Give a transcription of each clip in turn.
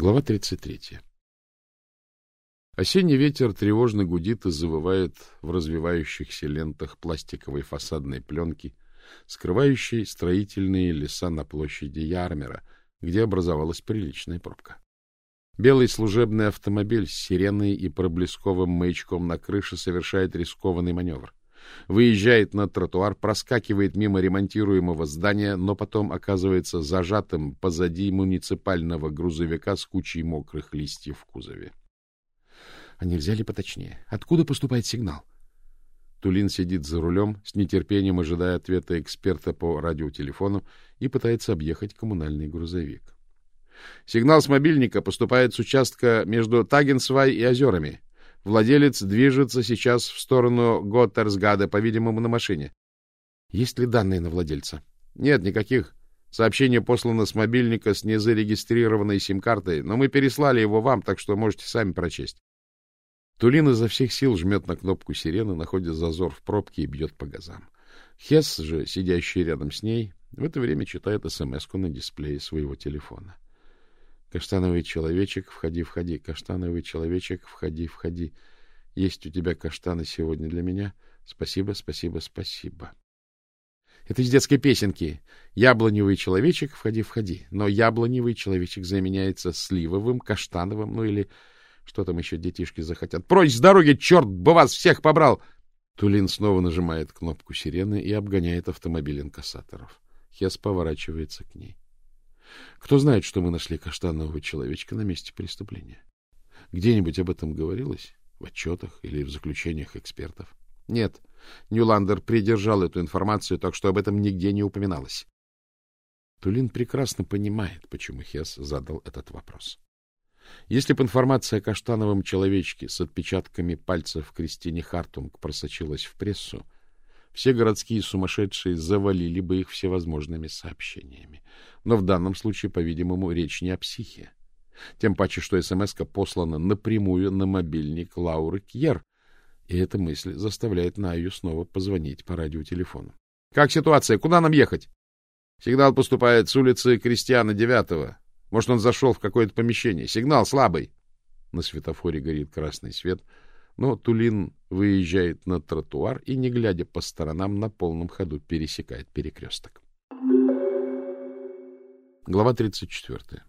Глава 33. Осенний ветер тревожно гудит и завывает в развивающихся лентах пластиковой фасадной пленки, скрывающей строительные леса на площади Ярмера, где образовалась приличная пробка. Белый служебный автомобиль с сиреной и проблесковым маячком на крыше совершает рискованный маневр выезжает на тротуар, проскакивает мимо ремонтируемого здания, но потом оказывается зажатым позади муниципального грузовика с кучей мокрых листьев в кузове. А нельзя ли поточнее? Откуда поступает сигнал? Тулин сидит за рулем, с нетерпением ожидая ответа эксперта по радиотелефону и пытается объехать коммунальный грузовик. Сигнал с мобильника поступает с участка между Тагенсвай и озерами. Владелец движется сейчас в сторону Готтерсгада, по-видимому, на машине. Есть ли данные на владельца? Нет никаких. Сообщение послано с мобильника с незарегистрированной сим-картой, но мы переслали его вам, так что можете сами прочесть. Тулин изо всех сил жмет на кнопку сирены, находит зазор в пробке и бьет по газам. Хесс же, сидящий рядом с ней, в это время читает смс на дисплее своего телефона. — Каштановый человечек, входи, входи. Каштановый человечек, входи, входи. Есть у тебя каштаны сегодня для меня? Спасибо, спасибо, спасибо. Это из детской песенки. Яблоневый человечек, входи, входи. Но яблоневый человечек заменяется сливовым, каштановым, ну или что там еще детишки захотят. Прочь с дороги, черт бы вас всех побрал! Тулин снова нажимает кнопку сирены и обгоняет автомобиль инкассаторов. Хес поворачивается к ней. Кто знает, что мы нашли каштанового человечка на месте преступления? Где-нибудь об этом говорилось? В отчетах или в заключениях экспертов? Нет, Ньюландер придержал эту информацию, так что об этом нигде не упоминалось. Тулин прекрасно понимает, почему Хес задал этот вопрос. Если бы информация о каштановом человечке с отпечатками пальцев Кристине Хартунг просочилась в прессу, все городские сумасшедшие завалили бы их всевозможными сообщениями. Но в данном случае, по-видимому, речь не о психе. Тем паче, что смс послана напрямую на мобильник Лауры Кьер, и эта мысль заставляет Наю снова позвонить по радиотелефону. — Как ситуация? Куда нам ехать? — Сигнал поступает с улицы Кристиана Девятого. Может, он зашел в какое-то помещение. Сигнал слабый. На светофоре горит красный свет — но Тулин выезжает на тротуар и, не глядя по сторонам, на полном ходу пересекает перекресток. Глава 34.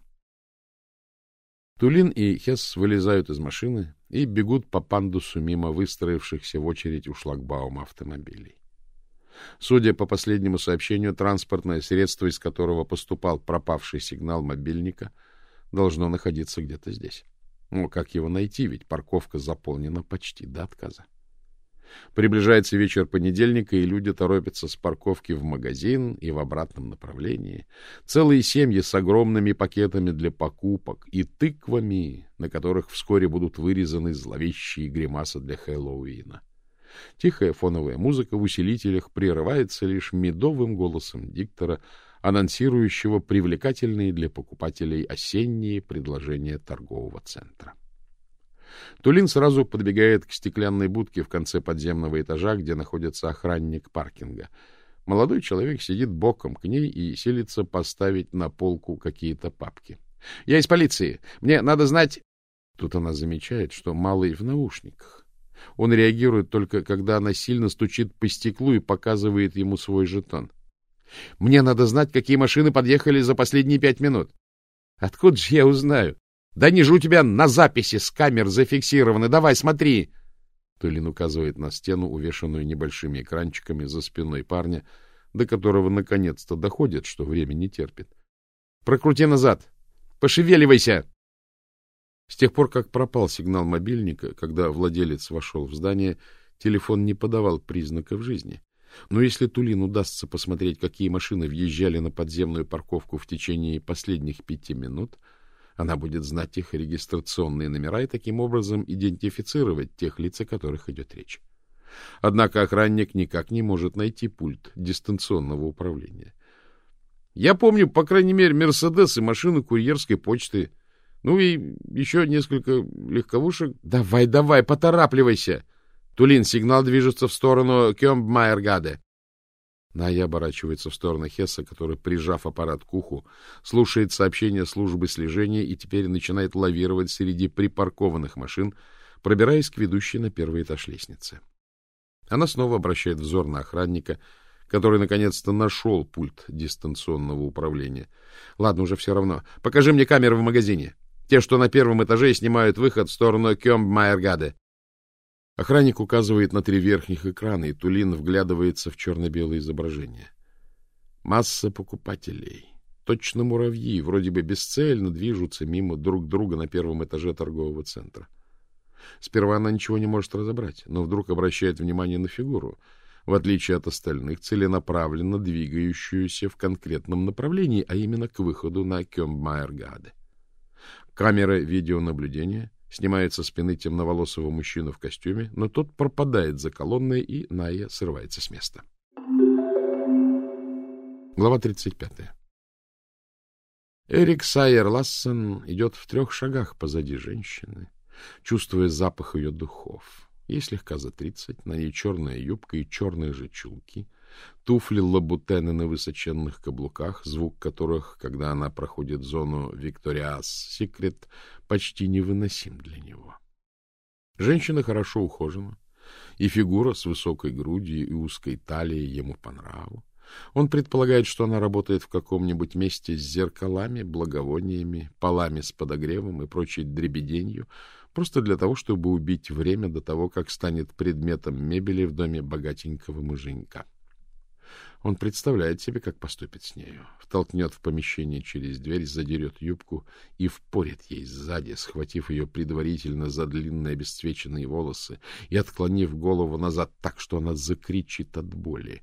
Тулин и Хесс вылезают из машины и бегут по пандусу мимо выстроившихся в очередь у шлагбаума автомобилей. Судя по последнему сообщению, транспортное средство, из которого поступал пропавший сигнал мобильника, должно находиться где-то здесь. Ну, как его найти, ведь парковка заполнена почти до отказа. Приближается вечер понедельника, и люди торопятся с парковки в магазин и в обратном направлении. Целые семьи с огромными пакетами для покупок и тыквами, на которых вскоре будут вырезаны зловещие гримасы для Хэллоуина. Тихая фоновая музыка в усилителях прерывается лишь медовым голосом диктора, анонсирующего привлекательные для покупателей осенние предложения торгового центра. Тулин сразу подбегает к стеклянной будке в конце подземного этажа, где находится охранник паркинга. Молодой человек сидит боком к ней и силится поставить на полку какие-то папки. — Я из полиции. Мне надо знать... Тут она замечает, что малый в наушниках. Он реагирует только, когда она сильно стучит по стеклу и показывает ему свой жетон. Мне надо знать, какие машины подъехали за последние пять минут. Откуда же я узнаю? Да они же у тебя на записи с камер зафиксированы. Давай, смотри. Тулин указывает на стену, увешанную небольшими экранчиками за спиной парня, до которого наконец-то доходит, что время не терпит. Прокрути назад. Пошевеливайся. С тех пор, как пропал сигнал мобильника, когда владелец вошел в здание, телефон не подавал признаков жизни. Но если Тулин удастся посмотреть, какие машины въезжали на подземную парковку в течение последних пяти минут, она будет знать их регистрационные номера и таким образом идентифицировать тех лиц, о которых идет речь. Однако охранник никак не может найти пульт дистанционного управления. Я помню, по крайней мере, «Мерседес» и машину курьерской почты. Ну и еще несколько легковушек. Давай, давай, поторапливайся! Тулин, сигнал движется в сторону Кёмбмайергаде. Ная оборачивается в сторону Хесса, который, прижав аппарат к уху, слушает сообщения службы слежения и теперь начинает лавировать среди припаркованных машин, пробираясь к ведущей на первый этаж лестницы. Она снова обращает взор на охранника, который наконец-то нашел пульт дистанционного управления. — Ладно, уже все равно. Покажи мне камеры в магазине. Те, что на первом этаже, снимают выход в сторону Кёмб-Майергаде. Охранник указывает на три верхних экрана, и Тулин вглядывается в черно-белое изображение. Масса покупателей. Точно муравьи, вроде бы бесцельно движутся мимо друг друга на первом этаже торгового центра. Сперва она ничего не может разобрать, но вдруг обращает внимание на фигуру, в отличие от остальных, целенаправленно двигающуюся в конкретном направлении, а именно к выходу на Кёмбмайергаде. Камера видеонаблюдения снимает со спины темноволосого мужчину в костюме, но тот пропадает за колонной, и Ная срывается с места. Глава 35. Эрик Сайер Лассен идет в трех шагах позади женщины, чувствуя запах ее духов. Ей слегка за тридцать, на ней черная юбка и черные же чулки — туфли лабутены на высоченных каблуках, звук которых, когда она проходит зону Викториас Секрет, почти невыносим для него. Женщина хорошо ухожена, и фигура с высокой грудью и узкой талией ему по нраву. Он предполагает, что она работает в каком-нибудь месте с зеркалами, благовониями, полами с подогревом и прочей дребеденью, просто для того, чтобы убить время до того, как станет предметом мебели в доме богатенького муженька. Он представляет себе, как поступит с нею. Втолкнет в помещение через дверь, задерет юбку и впорит ей сзади, схватив ее предварительно за длинные обесцвеченные волосы и отклонив голову назад так, что она закричит от боли.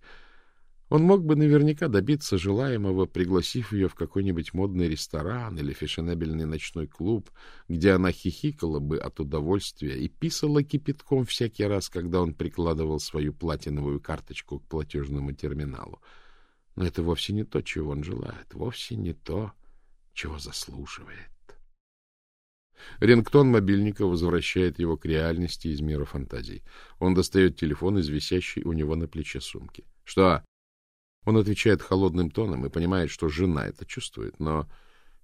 Он мог бы наверняка добиться желаемого, пригласив ее в какой-нибудь модный ресторан или фешенебельный ночной клуб, где она хихикала бы от удовольствия и писала кипятком всякий раз, когда он прикладывал свою платиновую карточку к платежному терминалу. Но это вовсе не то, чего он желает, вовсе не то, чего заслуживает. Рингтон мобильника возвращает его к реальности из мира фантазий. Он достает телефон из висящей у него на плече сумки. — Что? Он отвечает холодным тоном и понимает, что жена это чувствует, но,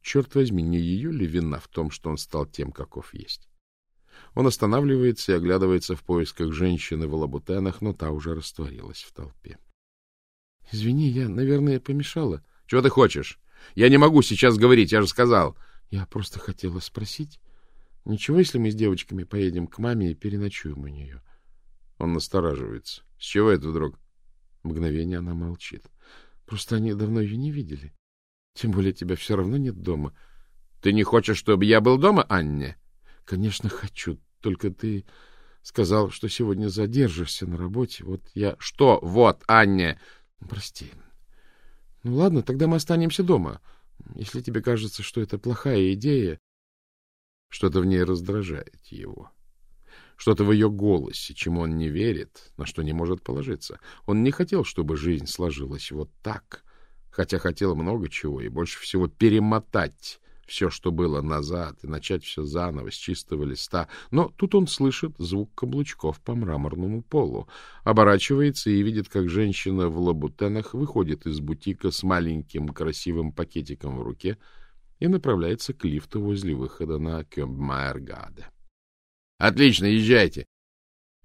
черт возьми, не ее ли вина в том, что он стал тем, каков есть? Он останавливается и оглядывается в поисках женщины в лабутенах, но та уже растворилась в толпе. — Извини, я, наверное, помешала. — Чего ты хочешь? Я не могу сейчас говорить, я же сказал. — Я просто хотела спросить. Ничего, если мы с девочками поедем к маме и переночуем у нее? Он настораживается. — С чего это вдруг? Мгновение она молчит. Просто они давно ее не видели. Тем более тебя все равно нет дома. Ты не хочешь, чтобы я был дома, Анне? Конечно, хочу. Только ты сказал, что сегодня задержишься на работе. Вот я... Что? Вот, Анне! Прости. Ну ладно, тогда мы останемся дома. Если тебе кажется, что это плохая идея... Что-то в ней раздражает его. Что-то в ее голосе, чему он не верит, на что не может положиться. Он не хотел, чтобы жизнь сложилась вот так, хотя хотел много чего, и больше всего перемотать все, что было назад, и начать все заново, с чистого листа. Но тут он слышит звук каблучков по мраморному полу, оборачивается и видит, как женщина в лабутенах выходит из бутика с маленьким красивым пакетиком в руке и направляется к лифту возле выхода на Кёмбмайергаде. Отлично, езжайте.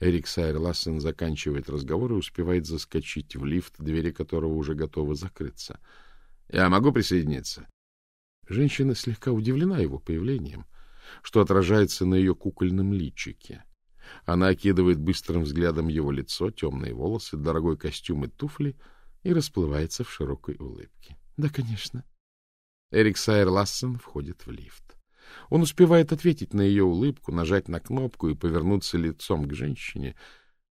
Эрик Сайер Лассен заканчивает разговор и успевает заскочить в лифт, двери которого уже готовы закрыться. Я могу присоединиться? Женщина слегка удивлена его появлением, что отражается на ее кукольном личике. Она окидывает быстрым взглядом его лицо, темные волосы, дорогой костюм и туфли и расплывается в широкой улыбке. — Да, конечно. Эрик Сайер Лассен входит в лифт. Он успевает ответить на ее улыбку, нажать на кнопку и повернуться лицом к женщине,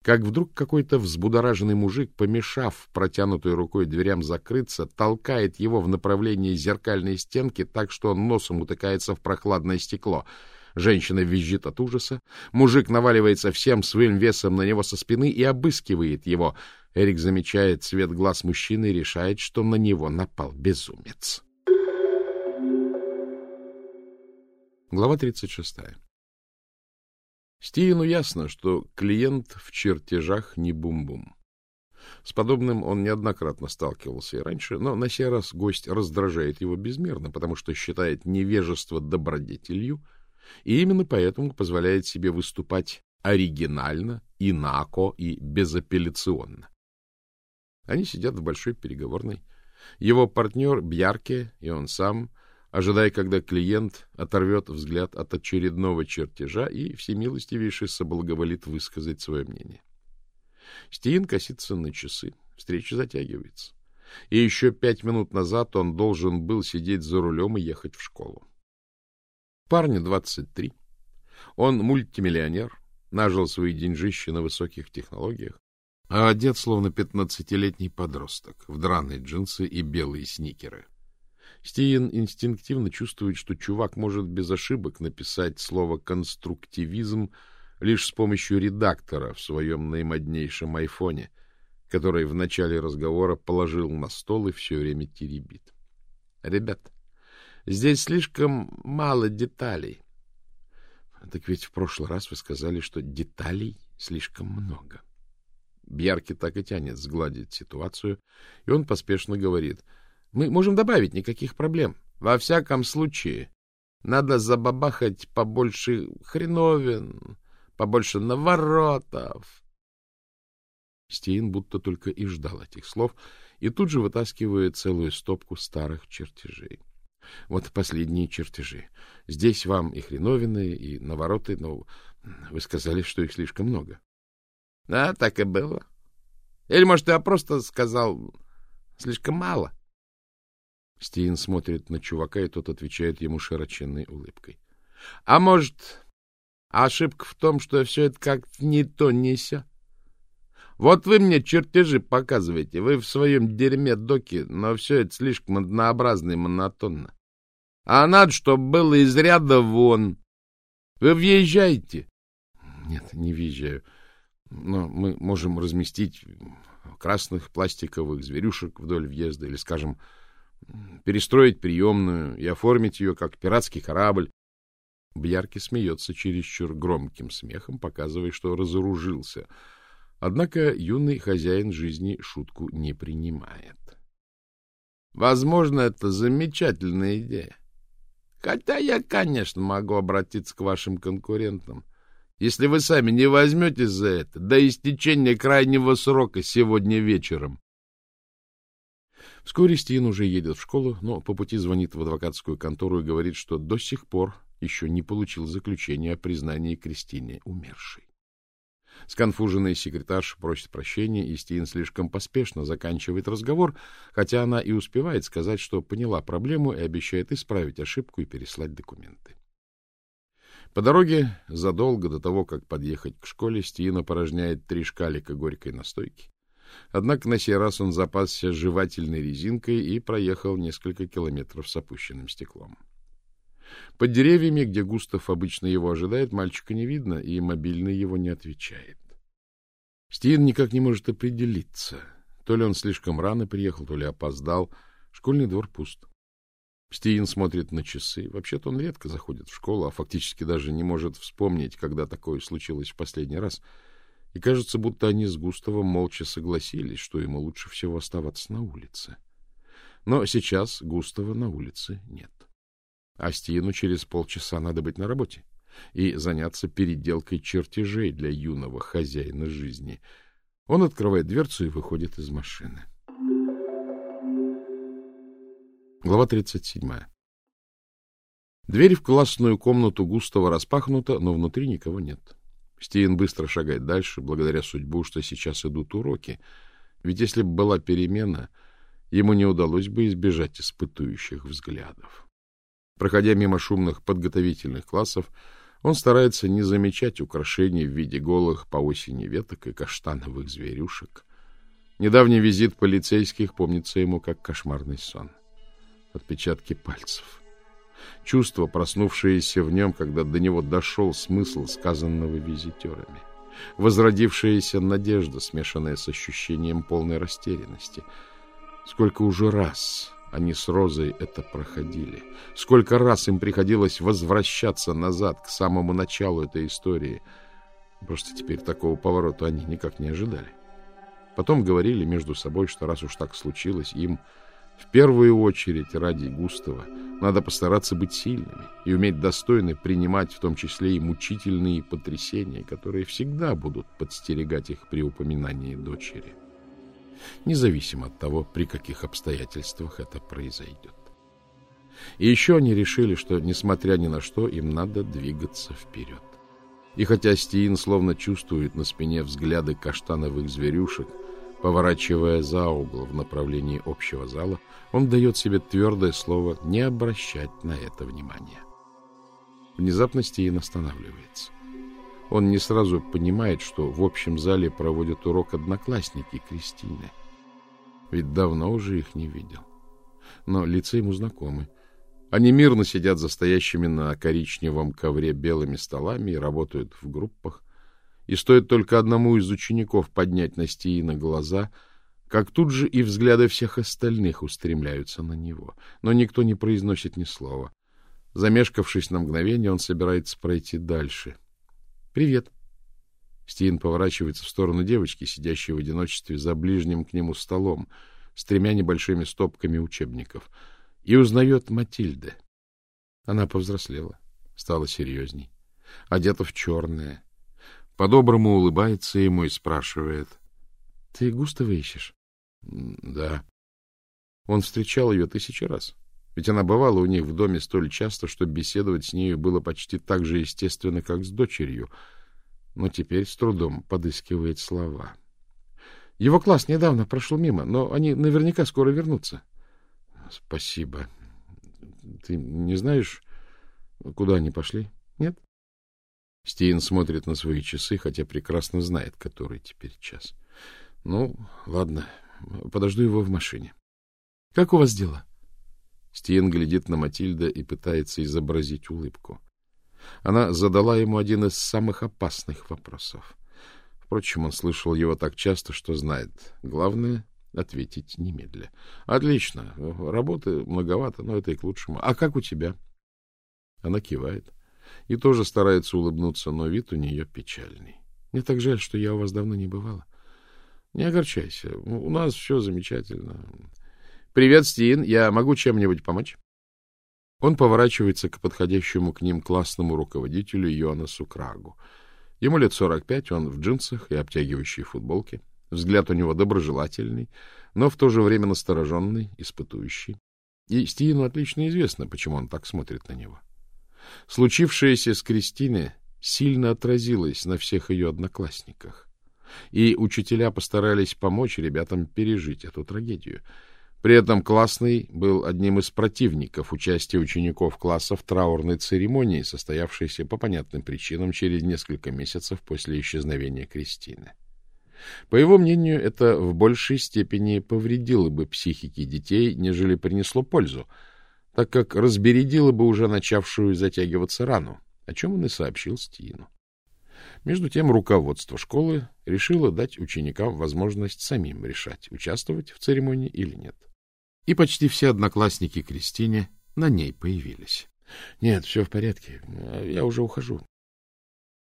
как вдруг какой-то взбудораженный мужик, помешав протянутой рукой дверям закрыться, толкает его в направлении зеркальной стенки так, что он носом утыкается в прохладное стекло. Женщина визжит от ужаса. Мужик наваливается всем своим весом на него со спины и обыскивает его. Эрик замечает цвет глаз мужчины и решает, что на него напал безумец. Глава 36. Стивену ясно, что клиент в чертежах не бум-бум. С подобным он неоднократно сталкивался и раньше, но на сей раз гость раздражает его безмерно, потому что считает невежество добродетелью, и именно поэтому позволяет себе выступать оригинально, инако и безапелляционно. Они сидят в большой переговорной. Его партнер Бьярке и он сам, ожидая, когда клиент оторвет взгляд от очередного чертежа и всемилостивейше соблаговолит высказать свое мнение. Стиин косится на часы. Встреча затягивается. И еще пять минут назад он должен был сидеть за рулем и ехать в школу. Парню 23. Он мультимиллионер, нажил свои деньжищи на высоких технологиях, а одет словно пятнадцатилетний подросток в драные джинсы и белые сникеры. Стиен инстинктивно чувствует, что чувак может без ошибок написать слово «конструктивизм» лишь с помощью редактора в своем наимоднейшем айфоне, который в начале разговора положил на стол и все время теребит. — Ребят, здесь слишком мало деталей. — Так ведь в прошлый раз вы сказали, что деталей слишком много. Бьярки так и тянет сгладить ситуацию, и он поспешно говорит. — Мы можем добавить, никаких проблем. Во всяком случае, надо забабахать побольше хреновин, побольше наворотов. Стейн будто только и ждал этих слов, и тут же вытаскивает целую стопку старых чертежей. Вот последние чертежи. Здесь вам и хреновины, и навороты, но вы сказали, что их слишком много. — Да, так и было. Или, может, я просто сказал слишком мало? Стивен смотрит на чувака, и тот отвечает ему широченной улыбкой. — А может, ошибка в том, что все это как-то не то, не сё? Вот вы мне чертежи показываете, вы в своем дерьме доки, но все это слишком однообразно и монотонно. А надо, чтобы было из ряда вон. Вы въезжаете? Нет, не въезжаю. Но мы можем разместить красных пластиковых зверюшек вдоль въезда или, скажем, перестроить приемную и оформить ее как пиратский корабль. Бьярки смеется чересчур громким смехом, показывая, что разоружился — Однако юный хозяин жизни шутку не принимает. Возможно, это замечательная идея. Хотя я, конечно, могу обратиться к вашим конкурентам, если вы сами не возьметесь за это до истечения крайнего срока сегодня вечером. Вскоре Стин уже едет в школу, но по пути звонит в адвокатскую контору и говорит, что до сих пор еще не получил заключения о признании Кристине умершей. Сконфуженный секретарша просит прощения, и Стин слишком поспешно заканчивает разговор, хотя она и успевает сказать, что поняла проблему и обещает исправить ошибку и переслать документы. По дороге, задолго до того, как подъехать к школе, Стиин опорожняет три шкалика горькой настойки. Однако на сей раз он запасся жевательной резинкой и проехал несколько километров с опущенным стеклом. Под деревьями, где Густав обычно его ожидает, мальчика не видно, и мобильный его не отвечает. Стивен никак не может определиться. То ли он слишком рано приехал, то ли опоздал. Школьный двор пуст. Стивен смотрит на часы. Вообще-то он редко заходит в школу, а фактически даже не может вспомнить, когда такое случилось в последний раз. И кажется, будто они с Густавом молча согласились, что ему лучше всего оставаться на улице. Но сейчас Густава на улице нет. А Стину через полчаса надо быть на работе и заняться переделкой чертежей для юного хозяина жизни. Он открывает дверцу и выходит из машины. Глава 37. Дверь в классную комнату Густава распахнута, но внутри никого нет. Стивен быстро шагает дальше, благодаря судьбу, что сейчас идут уроки. Ведь если бы была перемена, ему не удалось бы избежать испытующих взглядов. Проходя мимо шумных подготовительных классов, он старается не замечать украшений в виде голых по осени веток и каштановых зверюшек. Недавний визит полицейских помнится ему как кошмарный сон. Отпечатки пальцев. Чувство, проснувшееся в нем, когда до него дошел смысл сказанного визитерами. Возродившаяся надежда, смешанная с ощущением полной растерянности. Сколько уже раз они с Розой это проходили. Сколько раз им приходилось возвращаться назад, к самому началу этой истории. Просто теперь такого поворота они никак не ожидали. Потом говорили между собой, что раз уж так случилось, им в первую очередь ради Густава надо постараться быть сильными и уметь достойно принимать в том числе и мучительные потрясения, которые всегда будут подстерегать их при упоминании дочери, независимо от того, при каких обстоятельствах это произойдет. И еще они решили, что, несмотря ни на что, им надо двигаться вперед. И хотя Стиин словно чувствует на спине взгляды каштановых зверюшек, поворачивая за угол в направлении общего зала, он дает себе твердое слово не обращать на это внимания. Внезапно Стиин останавливается. Он не сразу понимает, что в общем зале проводят урок одноклассники Кристины. Ведь давно уже их не видел. Но лица ему знакомы. Они мирно сидят за стоящими на коричневом ковре белыми столами и работают в группах. И стоит только одному из учеников поднять на Стиина глаза, как тут же и взгляды всех остальных устремляются на него. Но никто не произносит ни слова. Замешкавшись на мгновение, он собирается пройти дальше. «Привет!» Стиин поворачивается в сторону девочки, сидящей в одиночестве за ближним к нему столом, с тремя небольшими стопками учебников — и узнает Матильды. Она повзрослела, стала серьезней, одета в черное. По-доброму улыбается ему и спрашивает. — Ты Густава ищешь? — Да. Он встречал ее тысячи раз. Ведь она бывала у них в доме столь часто, что беседовать с нею было почти так же естественно, как с дочерью, но теперь с трудом подыскивает слова. Его класс недавно прошел мимо, но они наверняка скоро вернутся. — Спасибо. Ты не знаешь, куда они пошли? Нет? Стиен смотрит на свои часы, хотя прекрасно знает, который теперь час. Ну, ладно, подожду его в машине. Как у вас дела? Стиен глядит на Матильда и пытается изобразить улыбку. Она задала ему один из самых опасных вопросов. Впрочем, он слышал его так часто, что знает. Главное ответить немедля. — Отлично. Работы многовато, но это и к лучшему. А как у тебя? Она кивает и тоже старается улыбнуться, но вид у нее печальный. Мне так жаль, что я у вас давно не бывала. Не огорчайся. У нас все замечательно. Привет, Стин. Я могу чем-нибудь помочь? Он поворачивается к подходящему к ним классному руководителю Йонасу Крагу. Ему лет сорок пять, он в джинсах и обтягивающей футболке. Взгляд у него доброжелательный, но в то же время настороженный, испытующий. И Стиину отлично известно, почему он так смотрит на него. Случившееся с Кристиной сильно отразилось на всех ее одноклассниках. И учителя постарались помочь ребятам пережить эту трагедию. При этом классный был одним из противников участия учеников класса в траурной церемонии, состоявшейся по понятным причинам через несколько месяцев после исчезновения Кристины. По его мнению, это в большей степени повредило бы психике детей, нежели принесло пользу, так как разбередило бы уже начавшую затягиваться рану, о чем он и сообщил Стину. Между тем руководство школы решило дать ученикам возможность самим решать, участвовать в церемонии или нет. И почти все одноклассники Кристине на ней появились. — Нет, все в порядке, я уже ухожу.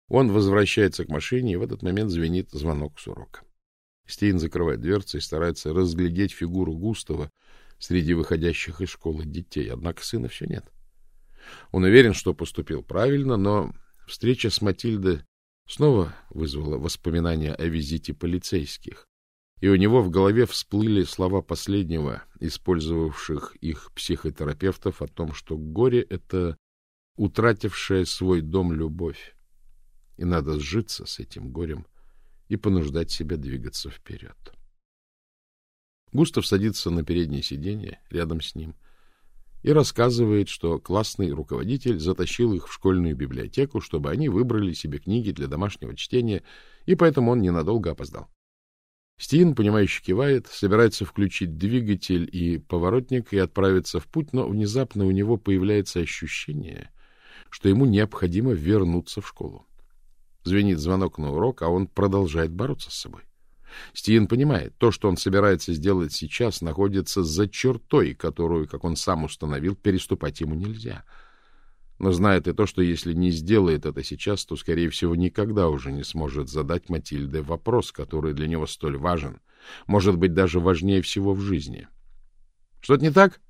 Он возвращается к машине, и в этот момент звенит звонок с урока. Стейн закрывает дверцы и старается разглядеть фигуру Густава среди выходящих из школы детей, однако сына все нет. Он уверен, что поступил правильно, но встреча с Матильдой снова вызвала воспоминания о визите полицейских, и у него в голове всплыли слова последнего, использовавших их психотерапевтов о том, что горе — это утратившая свой дом любовь, и надо сжиться с этим горем и понуждать себя двигаться вперед. Густав садится на переднее сиденье рядом с ним и рассказывает, что классный руководитель затащил их в школьную библиотеку, чтобы они выбрали себе книги для домашнего чтения, и поэтому он ненадолго опоздал. Стин, понимающе кивает, собирается включить двигатель и поворотник и отправиться в путь, но внезапно у него появляется ощущение, что ему необходимо вернуться в школу. Звенит звонок на урок, а он продолжает бороться с собой. Стиен понимает, то, что он собирается сделать сейчас, находится за чертой, которую, как он сам установил, переступать ему нельзя. но знает и то, что если не сделает это сейчас, то, скорее всего, никогда уже не сможет задать Матильде вопрос, который для него столь важен, может быть, даже важнее всего в жизни. — Что-то не так?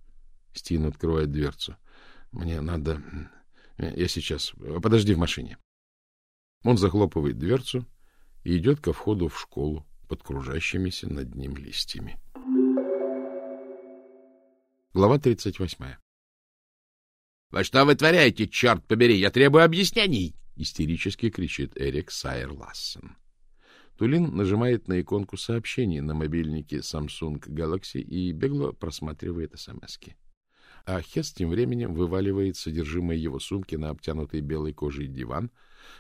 Стин открывает дверцу. — Мне надо... Я сейчас... Подожди в машине. Он захлопывает дверцу и идет ко входу в школу под кружащимися над ним листьями. Глава 38. — Вы что вытворяете, черт побери? Я требую объяснений! — истерически кричит Эрик Сайер Лассен. Тулин нажимает на иконку сообщений на мобильнике Samsung Galaxy и бегло просматривает смски. А Хес тем временем вываливает содержимое его сумки на обтянутый белой кожей диван,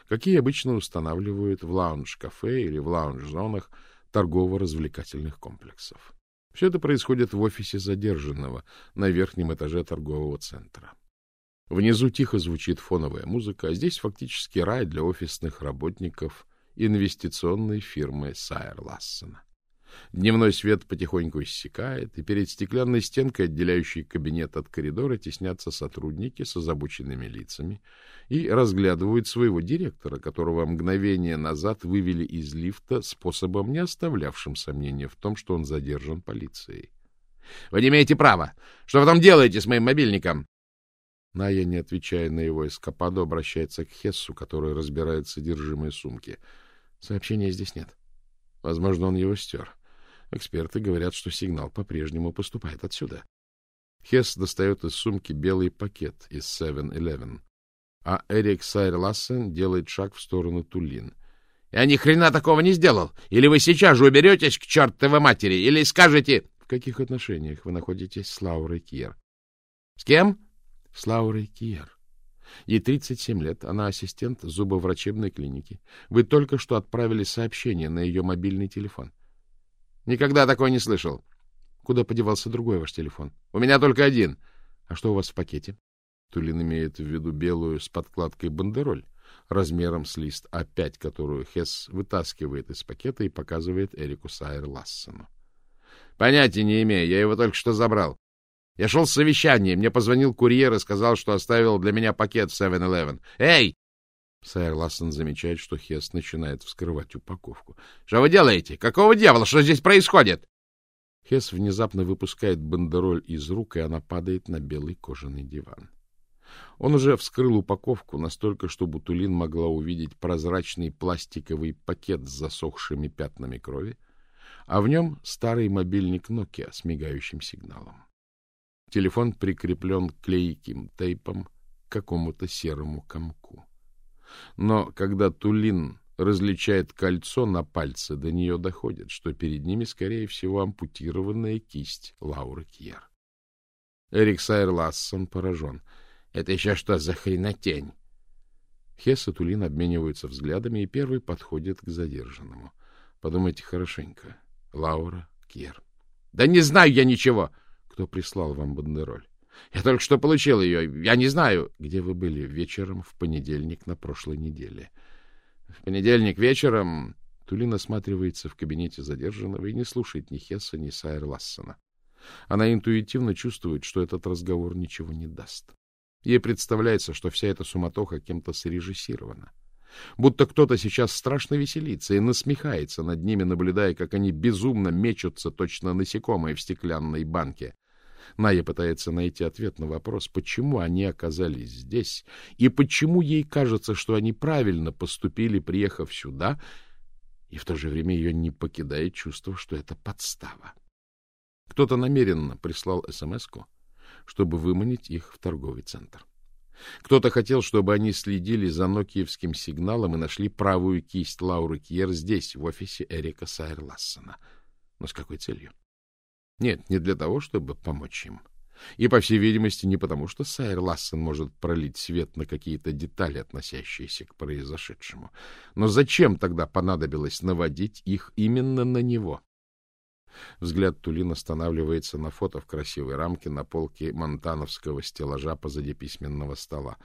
какие обычно устанавливают в лаунж-кафе или в лаунж-зонах торгово-развлекательных комплексов. Все это происходит в офисе задержанного на верхнем этаже торгового центра. Внизу тихо звучит фоновая музыка, а здесь фактически рай для офисных работников инвестиционной фирмы Сайер Лассена. Дневной свет потихоньку иссякает, и перед стеклянной стенкой, отделяющей кабинет от коридора, теснятся сотрудники с озабоченными лицами и разглядывают своего директора, которого мгновение назад вывели из лифта способом, не оставлявшим сомнения в том, что он задержан полицией. — Вы не имеете права! Что вы там делаете с моим мобильником? Ная, не отвечая на его эскападу, обращается к Хессу, который разбирает содержимое сумки. Сообщения здесь нет. Возможно, он его стер. Эксперты говорят, что сигнал по-прежнему поступает отсюда. Хесс достает из сумки белый пакет из 7-Eleven, а Эрик Сайр-Лассен делает шаг в сторону Тулин. — Я ни хрена такого не сделал! Или вы сейчас же уберетесь к чертовой матери, или скажете... — В каких отношениях вы находитесь с Лаурой Кьер? — С кем? с Лаурой Киер. Ей 37 лет, она ассистент зубоврачебной клиники. Вы только что отправили сообщение на ее мобильный телефон. Никогда такое не слышал. Куда подевался другой ваш телефон? У меня только один. А что у вас в пакете? Тулин имеет в виду белую с подкладкой бандероль, размером с лист А5, которую Хесс вытаскивает из пакета и показывает Эрику Сайер Лассену. Понятия не имею, я его только что забрал. Я шел с совещания, мне позвонил курьер и сказал, что оставил для меня пакет в 7-Eleven. Эй! Сайр Лассен замечает, что Хес начинает вскрывать упаковку. — Что вы делаете? Какого дьявола? Что здесь происходит? Хес внезапно выпускает бандероль из рук, и она падает на белый кожаный диван. Он уже вскрыл упаковку настолько, что Бутулин могла увидеть прозрачный пластиковый пакет с засохшими пятнами крови, а в нем старый мобильник Nokia с мигающим сигналом. Телефон прикреплен клейким тейпом к какому-то серому комку. Но когда Тулин различает кольцо на пальце, до нее доходит, что перед ними, скорее всего, ампутированная кисть Лауры Кьер. Эрик Сайер Лассон поражен. «Это еще что за хренотень?» Хесс и Тулин обмениваются взглядами, и первый подходит к задержанному. Подумайте хорошенько. Лаура Кьер. «Да не знаю я ничего!» Кто прислал вам бандероль? Я только что получил ее. Я не знаю. Где вы были вечером в понедельник на прошлой неделе? В понедельник вечером... Тулин осматривается в кабинете задержанного и не слушает ни Хесса, ни Сайер Лассена. Она интуитивно чувствует, что этот разговор ничего не даст. Ей представляется, что вся эта суматоха кем-то срежиссирована. Будто кто-то сейчас страшно веселится и насмехается над ними, наблюдая, как они безумно мечутся точно насекомые в стеклянной банке. Ная пытается найти ответ на вопрос, почему они оказались здесь, и почему ей кажется, что они правильно поступили, приехав сюда, и в то же время ее не покидает чувство, что это подстава. Кто-то намеренно прислал смс чтобы выманить их в торговый центр. Кто-то хотел, чтобы они следили за нокиевским сигналом и нашли правую кисть Лауры Кьер здесь, в офисе Эрика Сайерлассена. Но с какой целью? Нет, не для того, чтобы помочь им. И, по всей видимости, не потому, что Сайер Лассен может пролить свет на какие-то детали, относящиеся к произошедшему. Но зачем тогда понадобилось наводить их именно на него? Взгляд Тулин останавливается на фото в красивой рамке на полке монтановского стеллажа позади письменного стола.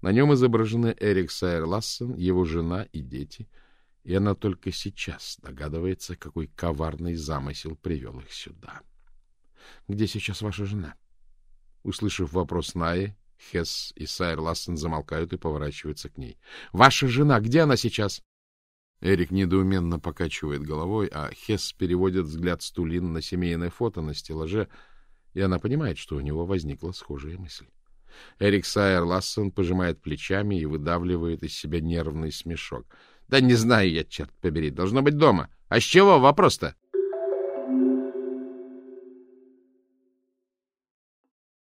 На нем изображены Эрик Сайер Лассен, его жена и дети, и она только сейчас догадывается, какой коварный замысел привел их сюда. — Где сейчас ваша жена? Услышав вопрос Наи, Хесс и Сайр Лассен замолкают и поворачиваются к ней. — Ваша жена, где она сейчас? Эрик недоуменно покачивает головой, а Хесс переводит взгляд Стулин на семейное фото на стеллаже, и она понимает, что у него возникла схожая мысль. Эрик Сайер Лассен пожимает плечами и выдавливает из себя нервный смешок. — Да не знаю я, черт побери, должно быть дома. А с чего вопрос-то?